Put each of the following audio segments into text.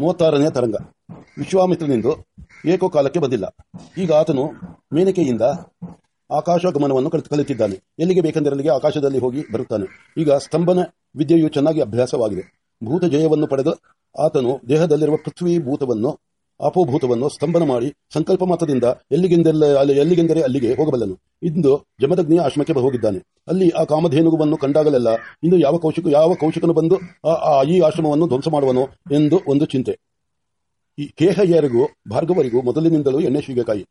ಮೂವತ್ತಾರನೇ ತರಂಗ. ಏಕೋ ಕಾಲಕ್ಕೆ ಬಂದಿಲ್ಲ. ಈಗ ಆತನು ಮೇನಕೆಯಿಂದ ಆಕಾಶ ಗಮನವನ್ನು ಕಲಿತು ಕಲಿತಿದ್ದಾನೆ ಎಲ್ಲಿಗೆ ಬೇಕೆಂದರೆ ಅಲ್ಲಿಗೆ ಆಕಾಶದಲ್ಲಿ ಹೋಗಿ ಬರುತ್ತಾನೆ. ಈಗ ಸ್ತಂಭನ ವಿದ್ಯೆಯು ಚೆನ್ನಾಗಿ ಅಭ್ಯಾಸವಾಗಿದೆ. ಭೂತ ಜಯವನ್ನು ಪಡೆದು ಆತನು ದೇಹದಲ್ಲಿರುವ ಪೃಥ್ವಿ ಭೂತವನ್ನು ಅಪೋಭೂತವನ್ನು ಸ್ತಂಭನ ಮಾಡಿ ಸಂಕಲ್ಪ ಮಾತ್ರದಿಂದ ಎಲ್ಲಿಗೆಂದೆಲ್ಲ ಎಲ್ಲಿಗೆಂದರೆ ಅಲ್ಲಿಗೆ ಹೋಗಬಲ್ಲನು. ಇಂದು ಜಮದಗ್ನಿಯ ಆಶ್ರಮಕ್ಕೆ ಹೋಗಿದ್ದಾನೆ. ಅಲ್ಲಿ ಆ ಕಾಮಧೇನುಗುವನ್ನು ಕಂಡಾಗಲೆಲ್ಲ ಇಂದು ಯಾವ ಕೌಶಿಕ, ಯಾವ ಕೌಶಿಕನು ಬಂದು ಈ ಆಶ್ರಮವನ್ನು ಧ್ವಂಸ ಮಾಡುವನು ಎಂದು ಒಂದು ಚಿಂತೆ. ಈ ಕೇಹಯ್ಯರಿಗೂ, ಭಾರ್ಗವರಿಗೂ ಮೊದಲಿನಿಂದಲೂ ಎಣ್ಣೆ ಶೀಗಕಾಯಿ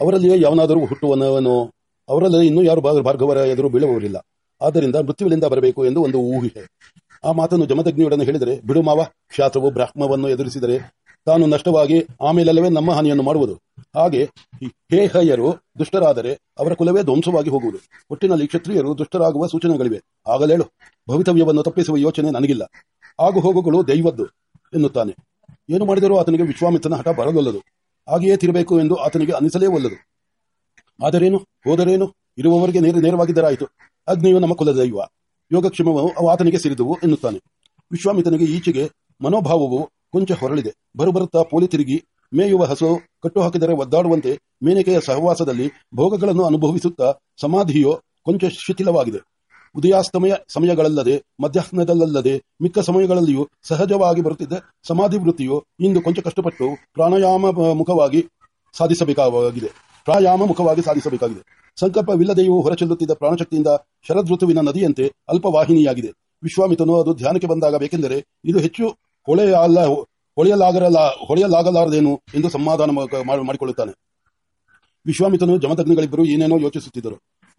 ಅವರಲ್ಲಿಯೇ ಯಾವನಾದರೂ ಹುಟ್ಟುವನವನು ಅವರಲ್ಲಿ ಇನ್ನೂ ಯಾರು ಭಾರ್ಗವರ ಎದುರು ಬೀಳುವವರಿಲ್ಲ ಆದ್ದರಿಂದ ಮೃತ್ಯುವಿನಿಂದ ಬರಬೇಕು ಎಂದು ಒಂದು ಊಹೆ. ಆ ಮಾತನ್ನು ಜಮದಗ್ನಿಯೊಡನೆ ಹೇಳಿದರೆ, ಬಿಡು ಮಾವ, ಕ್ಷಾತ್ರವು ಬ್ರಾಹ್ಮವನ್ನು ಎದುರಿಸಿದರೆ ತಾನು ನಷ್ಟವಾಗಿ ಆಮೇಲೆಲ್ಲವೇ ನಮ್ಮ ಹಾನಿಯನ್ನು ಮಾಡುವುದು. ಹಾಗೆ ಹೇಹಯ್ಯರು ದುಷ್ಟರಾದರೆ ಅವರ ಕುಲವೇ ಧ್ವಂಸವಾಗಿ ಹೋಗುವುದು. ಒಟ್ಟಿನಲ್ಲಿ ಕ್ಷತ್ರಿಯರು ದುಷ್ಟರಾಗುವ ಸೂಚನೆಗಳಿವೆ. ಆಗಲೇಳು ಭವಿತವ್ಯವನ್ನು ತಪ್ಪಿಸುವ ಯೋಚನೆ ನನಗಿಲ್ಲ. ಆಗು ಹೋಗುಗಳು ದೈವದ್ದು ಎನ್ನುತ್ತಾನೆ. ಏನು ಮಾಡಿದರೂ ಆತನಿಗೆ ವಿಶ್ವಾಮಿತ್ರನ ಹಠ ಬರಲೊಲ್ಲದು. ಹಾಗೆಯೇ ತಿರಬೇಕು ಎಂದು ಆತನಿಗೆ ಅನಿಸಲೇ ಒಲ್ಲದು. ಆದರೇನು? ಹೋದರೇನು? ಇರುವವರಿಗೆ ನೇರ ನೇರವಾಗಿದ್ದರಾಯಿತು. ಅಗ್ನಿಯು ನಮ್ಮ ಕುಲದ ದೈವ. ಯೋಗಕ್ಷೇಮವು ಆತನಿಗೆ ಸಿರಿದುವು ಎನ್ನುತ್ತಾನೆ. ವಿಶ್ವಾಮಿತನಿಗೆ ಈಚೆಗೆ ಮನೋಭಾವವು ಕೊಂಚ ಹೊರಳಿದೆ. ಬರುಬರುತ್ತಾ ಪೋಲಿ ತಿರುಗಿ, ಮೇಯುವ ಹಸು, ಕಟ್ಟು ಹಾಕಿದರೆ ಒದ್ದಾಡುವಂತೆ ಮೇನಕೆಯ ಸಹವಾಸದಲ್ಲಿ ಭೋಗಗಳನ್ನು ಅನುಭವಿಸುತ್ತಾ ಸಮಾಧಿಯೋ ಕೊಂಚ ಶಿಥಿಲವಾಗಿದೆ. ಉದಯಾಸ್ತಮಯ ಸಮಯಗಳಲ್ಲದೆ, ಮಧ್ಯಾಹ್ನದಲ್ಲದೆ, ಮಿಕ್ಕ ಸಮಯಗಳಲ್ಲಿಯೂ ಸಹಜವಾಗಿ ಬರುತ್ತಿದ್ದ ಸಮಾಧಿ ವೃತ್ತಿಯು ಇಂದು ಕೊಂಚ ಕಷ್ಟಪಟ್ಟು ಪ್ರಾಣಾಯಾಮ ಮುಖವಾಗಿ ಸಾಧಿಸಬೇಕಾಗಿದೆ. ಪ್ರಾಯಾಮ ಮುಖವಾಗಿ ಸಾಧಿಸಬೇಕಾಗಿದೆ. ಸಂಕಲ್ಪವಿಲ್ಲದೆಯೂ ಹೊರಚೆಲ್ಲುತ್ತಿದ್ದ ಪ್ರಾಣಶಕ್ತಿಯಿಂದ ಶರದೃತುವಿನ ನದಿಯಂತೆ ಅಲ್ಪವಾಹಿನಿಯಾಗಿದೆ. ವಿಶ್ವಾಮಿತನು ಅದು ಧ್ಯಾನಕ್ಕೆ ಬಂದಾಗ ಬೇಕೆಂದರೆ ಇದು ಹೆಚ್ಚು ಹೊಳೆಯಲ್ಲ, ಹೊಳೆಯಲಾಗರಲ್ಲ, ಹೊಳೆಯಲಾಗಲಾರದೇನು ಎಂದು ಸಮಾಧಾನ ಮಾಡಿಕೊಳ್ಳುತ್ತಾನೆ. ವಿಶ್ವಾಮಿತನು ಜಮತಜ್ಞಗಳಿಬ್ಬರು ಏನೇನೋ ಯೋಚಿಸುತ್ತಿದ್ದರು.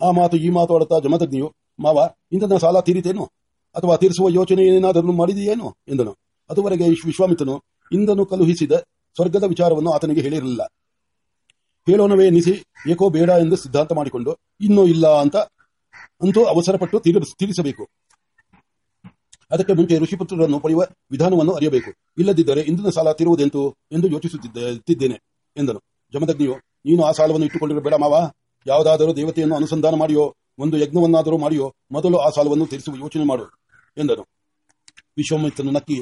ಆ ಮಾತು ಈ ಮಾತು ಆಡುತ್ತಾ ಮಾವ ಇಂದನ ಸಾಲ ತೀರಿತೇನು? ಅಥವಾ ತೀರಿಸುವ ಯೋಚನೆ ಏನಾದರೂ ಮಾಡಿದೆಯೇನು? ಎಂದನು. ಅದುವರೆಗೆ ವಿಶ್- ವಿಶ್ವಾಮಿತನು ಇಂದನು ಕಲುಹಿಸಿದ ಸ್ವರ್ಗದ ವಿಚಾರವನ್ನು ಆತನಿಗೆ ಹೇಳಿರಲಿಲ್ಲ. ಹೇಳೋಣವೇ ಎನಿಸಿ ಏಕೋ ಬೇಡ ಎಂದು ಸಿದ್ಧಾಂತ ಮಾಡಿಕೊಂಡು, ಇನ್ನೂ ಇಲ್ಲ ಅಂತ, ಅಂತೂ ಅವಸರಪಟ್ಟು ತೀರಿಸ- ತೀರಿಸಬೇಕು. ಅದಕ್ಕೆ ಮುಂಚೆ ಋಷಿಪುತ್ರರನ್ನು ಪಡೆಯುವ ವಿಧಾನವನ್ನು ಅರಿಯಬೇಕು. ಇಲ್ಲದಿದ್ದರೆ ಇಂದಿನ ಸಾಲ ತೀರುವುದೆಂತು ಎಂದು ಯೋಚಿಸುತ್ತಿದ್ದೇನೆ ಎಂದನು. ಜಮದಗ್ನಿಯು, ನೀನು ಆ ಸಾಲವನ್ನು ಇಟ್ಟುಕೊಂಡಿರೋ ಬೇಡ ಮಾವ. ಯಾವುದಾದರೂ ದೇವತೆಯನ್ನು ಅನುಸಂಧಾನ ಮಾಡಿಯೋ, ಒಂದು ಯಜ್ಞವನ್ನಾದರೂ ಮಾಡಿಯೋ, ಮೊದಲು ಆ ಸಾಲವನ್ನು ತೀರಿಸುವ ಯೋಚನೆ ಮಾಡು, ಎಂದನು. ವಿಶ್ವಮಿತ್ರನು ನಕ್ಕಿ,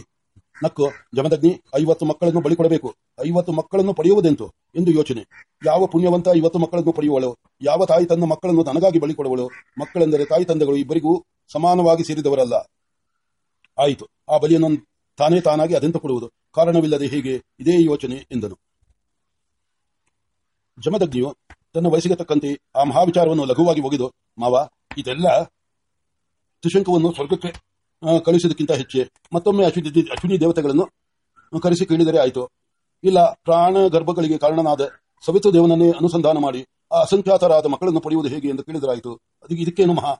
ನಕ್ಕು, ಜಮದಗ್ನಿ, ಐವತ್ತು ಮಕ್ಕಳನ್ನು ಬಳಿ ಕೊಡಬೇಕು. ಐವತ್ತು ಮಕ್ಕಳನ್ನು ಪಡೆಯುವುದೆಂತು ಎಂದು ಯೋಚನೆ. ಯಾವ ಪುಣ್ಯವಂತ ಐವತ್ತು ಮಕ್ಕಳನ್ನು ಪಡೆಯುವಳು? ಯಾವ ತಾಯಿ ತನ್ನ ಮಕ್ಕಳನ್ನು ನನಗಾಗಿ ಬಳಿ ಕೊಡುವಳು? ಮಕ್ಕಳೆಂದರೆ ತಾಯಿ ತಂದೆಗಳು ಇಬ್ಬರಿಗೂ ಸಮಾನವಾಗಿ ಸೇರಿದವರಲ್ಲ. ಆಯಿತು. ಆ ಬಲಿಯನ್ನು ತಾನೇ ತಾನಾಗಿ ಅದೆಂತ ಕೊಡುವುದು? ಕಾರಣವಿಲ್ಲದೆ ಹೀಗೆ ಇದೇ ಯೋಚನೆ ಎಂದನು. ಜಮದಗ್ನಿಯು ತನ್ನ ವಯಸ್ಸಿಗೆ ತಕ್ಕಂತೆ ಆ ಮಹಾವಿಚಾರವನ್ನು ಲಘುವಾಗಿ ಒಗೆದು ಮಾವ ಇದೆಲ್ಲ ತ್ರಿಶಂಕವನ್ನು ಸ್ವರ್ಗಕ್ಕೆ ಆ, ಕಳುಹಿಸುವುದಕ್ಕಿಂತ ಹೆಚ್ಚೆ. ಮತ್ತೊಮ್ಮೆ ಅಶ್ವಿನಿ ಅಶ್ವಿನಿ ದೇವತೆಗಳನ್ನು ಕರೆಸಿ ಕೇಳಿದರೆ ಆಯಿತು. ಇಲ್ಲ ಪ್ರಾಣ ಗರ್ಭಗಳಿಗೆ ಕಾರಣನಾದ ಸವಿತು ದೇವನನ್ನೇ ಅನುಸಂಧಾನ ಮಾಡಿ ಆ ಅಸಂಖ್ಯಾತರಾದ ಮಕ್ಕಳನ್ನು ಪಡೆಯುವುದು ಹೇಗೆ ಎಂದು ಕೇಳಿದರಾಯಿತು ಅದಕ್ಕೆ ಇದಕ್ಕೇನು ಮಹಾ?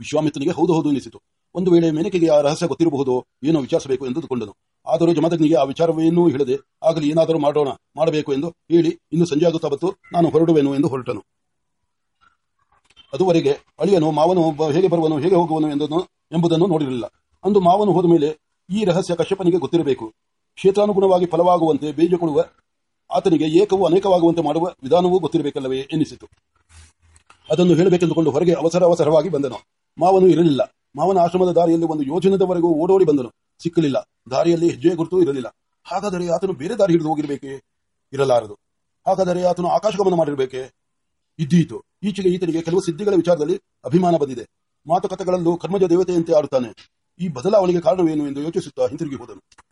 ವಿಶ್ವಾಮಿತ್ರನಿಗೆ ಹೌದು ಹೌದು ಎನಿಸಿತು. ಒಂದು ವೇಳೆ ಮೇನಕೆಗೆ ಆ ರಹಸ್ಯ ಗೊತ್ತಿರಬಹುದು ಏನೋ ವಿಚಾರಿಸಬೇಕು ಎಂದುಕೊಂಡನು ಆದರೂ ಜಮದಗ್ನಿಗೆ ಆ ವಿಚಾರವೇನೂ ಹೇಳದೆ, ಆಗಲಿ, ಏನಾದರೂ ಮಾಡೋಣ, ಮಾಡಬೇಕು ಎಂದು ಹೇಳಿ ಇನ್ನು ಸಂಜೆ ಆಗುತ್ತಾ ಬತ್ತು ನಾನು ಹೊರಡುವೆನು ಎಂದು ಹೊರಟನು. ಅದುವರೆಗೆ ಅಳಿಯನು, ಮಾವನು ಹೇಗೆ ಬರುವನು, ಹೇಗೆ ಹೋಗುವನು ಎಂದನು, ಎಂಬುದನ್ನು ನೋಡಿರಲಿಲ್ಲ. ಅಂದು ಮಾವನು ಹೋದ ಮೇಲೆ ಈ ರಹಸ್ಯ ಕಶ್ಯಪನಿಗೆ ಗೊತ್ತಿರಬೇಕು. ಕ್ಷೇತ್ರಾನುಗುಣವಾಗಿ ಫಲವಾಗುವಂತೆ ಬೀಜ ಕೊಡುವ ಆತನಿಗೆ ಏಕವು ಅನೇಕವಾಗುವಂತೆ ಮಾಡುವ ವಿಧಾನವೂ ಗೊತ್ತಿರಬೇಕಲ್ಲವೇ ಎನಿಸಿತು ಅದನ್ನು ಹೇಳಬೇಕೆಂದುಕೊಂಡು ಹೊರಗೆ ಅವಸರ ಅವಸರವಾಗಿ ಬಂದನು. ಮಾವನು ಇರಲಿಲ್ಲ. ಮಾವನ ಆಶ್ರಮದ ದಾರಿಯಲ್ಲಿ ಒಂದು ಯೋಜನದವರೆಗೂ ಓಡೋಡಿ ಬಂದನು. ಸಿಕ್ಕಲಿಲ್ಲ. ದಾರಿಯಲ್ಲಿ ಹೆಜ್ಜೆ ಗುರುತು ಇರಲಿಲ್ಲ. ಹಾಗಾದರೆ ಆತನು ಬೇರೆ ದಾರಿ ಹಿಡಿದು ಹೋಗಿರಬೇಕೆ? ಇರಲಾರದು. ಹಾಗಾದರೆ ಆತನು ಆಕಾಶಗಮನ ಮಾಡಿರಬೇಕೆ? ಇದ್ದೀತು. ಈಚೆಗೆ ಈತನಿಗೆ ಕೆಲವು ಸಿದ್ಧಿಗಳ ವಿಚಾರದಲ್ಲಿ ಅಭಿಮಾನ ಬಂದಿದೆ. ಮಾತುಕತೆಗಳಲ್ಲೂ ಕರ್ಮಜ ದೇವತೆಯಂತೆ ಆಡುತ್ತಾನೆ. ಈ ಬದಲಾವಣೆಗೆ ಕಾರಣವೇನು ಎಂದು ಯೋಚಿಸುತ್ತಾ ಹಿಂತಿರುಗಿ ಹೋದನು.